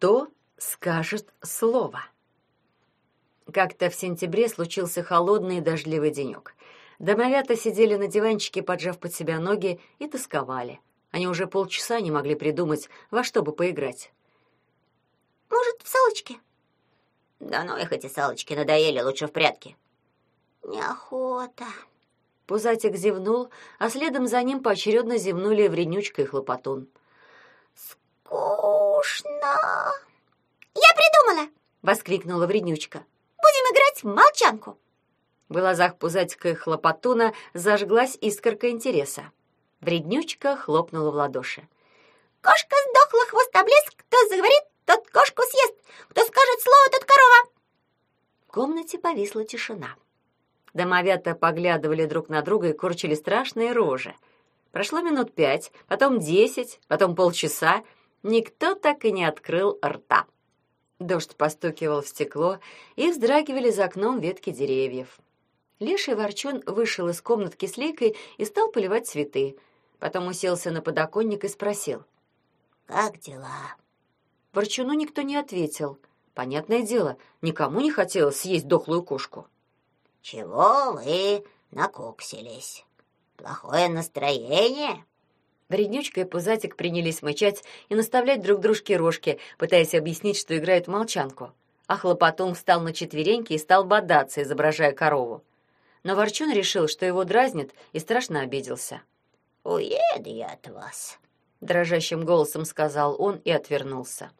Кто скажет слово? Как-то в сентябре случился холодный и дождливый денек. Домовята сидели на диванчике, поджав под себя ноги, и тосковали. Они уже полчаса не могли придумать, во что бы поиграть. «Может, в салочки?» «Да ну их эти салочки надоели, лучше в прятки». «Неохота». Пузатик зевнул, а следом за ним поочередно зевнули Вреднючка и Хлопотун. «Скучно!» «Я придумала!» — воскликнула Вреднючка. «Будем играть в молчанку!» В глазах Пузатика и Хлопотуна зажглась искорка интереса. Вреднючка хлопнула в ладоши. «Кошка сдохла, хвост облез, кто заговорит, тот кошку съест, кто скажет слово, тот корова!» В комнате повисла тишина. Домовята поглядывали друг на друга и корчили страшные рожи. Прошло минут пять, потом десять, потом полчаса. Никто так и не открыл рта. Дождь постукивал в стекло, и вздрагивали за окном ветки деревьев. Леший Ворчун вышел из комнатки с Лейкой и стал поливать цветы. Потом уселся на подоконник и спросил. «Как дела?» Ворчуну никто не ответил. Понятное дело, никому не хотелось съесть дохлую кошку. «Чего вы накоксились? Плохое настроение?» Вреднючка и Пузатик принялись мычать и наставлять друг дружке рожки, пытаясь объяснить, что играют в молчанку. А Хлопотун встал на четвереньки и стал бодаться, изображая корову. Но Ворчун решил, что его дразнит, и страшно обиделся. «Уеду я от вас», — дрожащим голосом сказал он и отвернулся.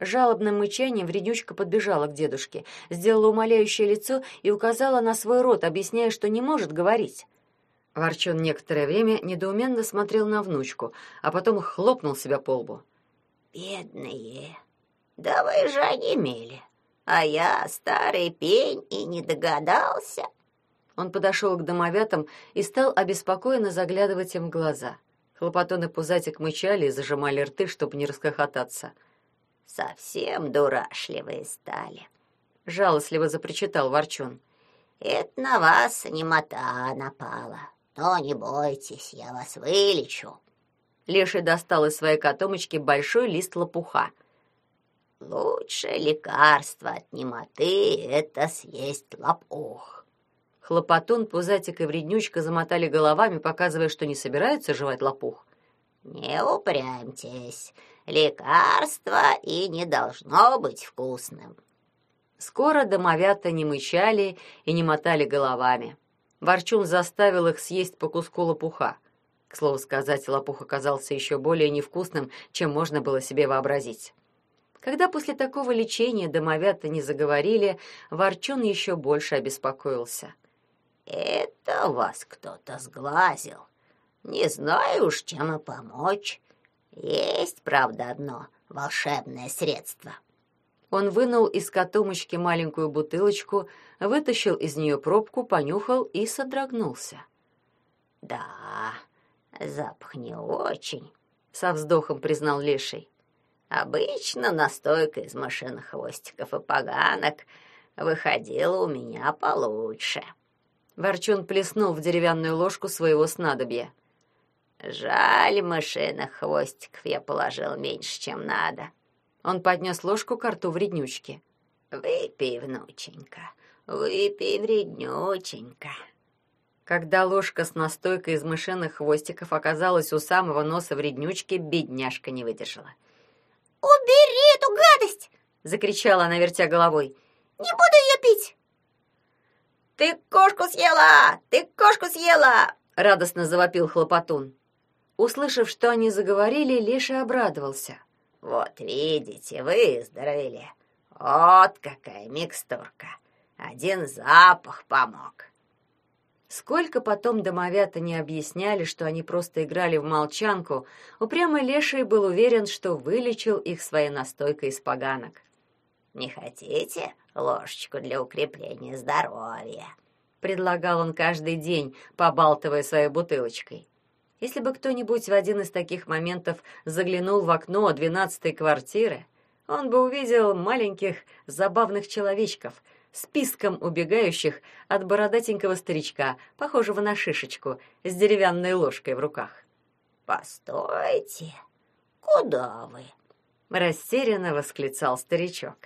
Жалобным мычанием вреднючка подбежала к дедушке, сделала умоляющее лицо и указала на свой рот, объясняя, что не может говорить. Ворчун некоторое время недоуменно смотрел на внучку, а потом хлопнул себя по лбу. «Бедные! Да вы же онемели, а я старый пень и не догадался!» Он подошел к домовятам и стал обеспокоенно заглядывать им в глаза. Хлопотон и Пузатик мычали и зажимали рты, чтобы не расхохотаться. «Совсем дурашливые стали!» — жалостливо запричитал Ворчун. «Это на вас немота напала!» Но не бойтесь, я вас вылечу. Леший достал из своей котомочки большой лист лопуха. Лучшее лекарство от немоты — это съесть лопух. Хлопотун, Пузатик и Вреднючка замотали головами, показывая, что не собираются жевать лопух. «Не упрямьтесь, лекарство и не должно быть вкусным». Скоро домовята не мычали и не мотали головами. Ворчун заставил их съесть по куску лопуха. К слову сказать, лопух оказался еще более невкусным, чем можно было себе вообразить. Когда после такого лечения домовята не заговорили, Ворчун еще больше обеспокоился. «Это вас кто-то сглазил. Не знаю уж, чем и помочь. Есть, правда, одно волшебное средство». Он вынул из котомочки маленькую бутылочку, вытащил из нее пробку, понюхал и содрогнулся. «Да, запах не очень», — со вздохом признал Леший. «Обычно настойка из машинных хвостиков и поганок выходила у меня получше». Ворчун плеснул в деревянную ложку своего снадобья. «Жаль, мышиных хвостиков я положил меньше, чем надо». Он поднес ложку к рту вреднючки. «Выпей, внученька, выпей, вреднюченька». Когда ложка с настойкой из мышиных хвостиков оказалась у самого носа вреднючки, бедняжка не выдержала. «Убери эту гадость!» — закричала она, вертя головой. «Не буду ее пить!» «Ты кошку съела! Ты кошку съела!» — радостно завопил хлопотун. Услышав, что они заговорили, Леша обрадовался. Вот видите, выздоровели. Вот какая микстурка. Один запах помог. Сколько потом домовята не объясняли, что они просто играли в молчанку, упрямый леший был уверен, что вылечил их своей настойкой из поганок. «Не хотите ложечку для укрепления здоровья?» Предлагал он каждый день, побалтывая своей бутылочкой. Если бы кто-нибудь в один из таких моментов заглянул в окно двенадцатой квартиры, он бы увидел маленьких забавных человечков, списком убегающих от бородатенького старичка, похожего на шишечку, с деревянной ложкой в руках. «Постойте! Куда вы? растерянно восклицал старичок.